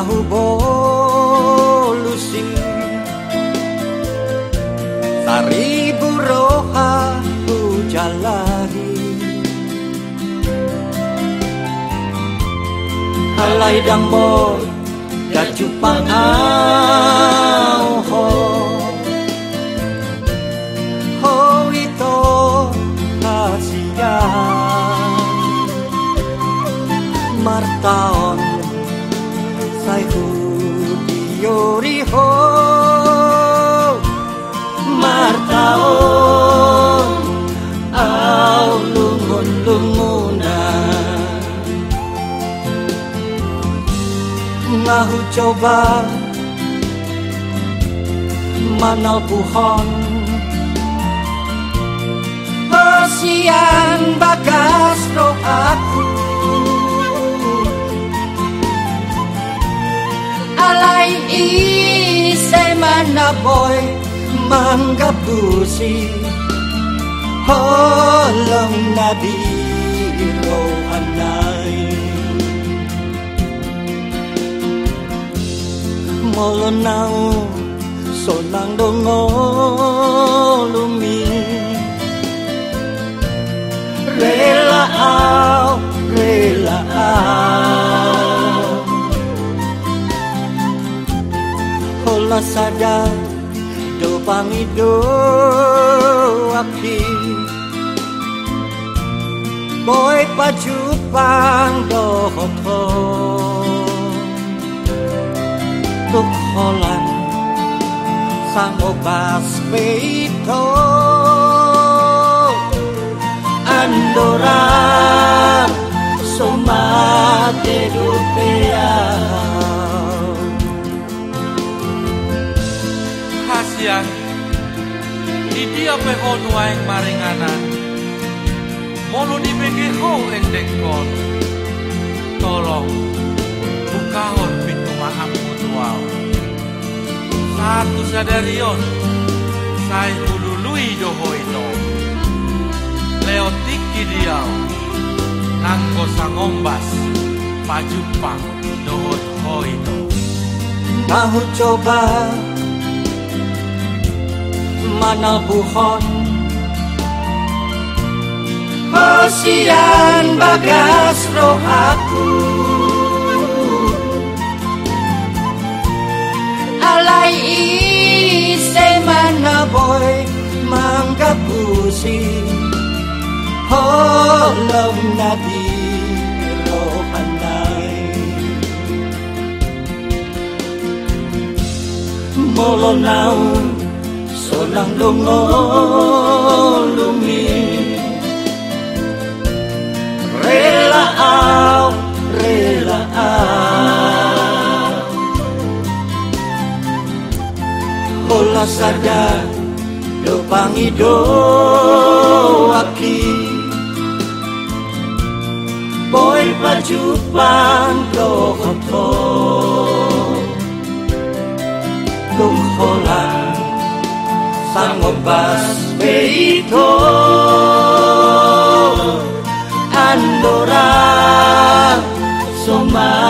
Mahu bolusin Saribu roha jalani. Halai dang boy Gacu pangan. Sai hu diori ho Martaon au lungun lunguna Ngahu coba Persian bagas mana boy manggapusi Holong nabi rohanay Molo nau sonang dongo lumi ao au, rela ao. Hola sadar do pangido aki Boy pajupang do hoto Tuk holan sang obas peito Andora somate dupea Hasian Idia pehono yang maring anak. Molo di begeho oh, ing dekon Tolong Bukahon pintu mahamku tuau Satu sadarion Sai hulului doho ito Leotiki diau Nangko sangombas Pajupang dohot coba Tahu coba mana buhon Hosian bagas roh aku Alay ise mana boy mangga pusi Holom nabi rohanay Molo naun solang dongo lumi Rela au, rela ao Hola sada do pangido aki Boy pajupang do koto lung sangobas peito Andora somate dupea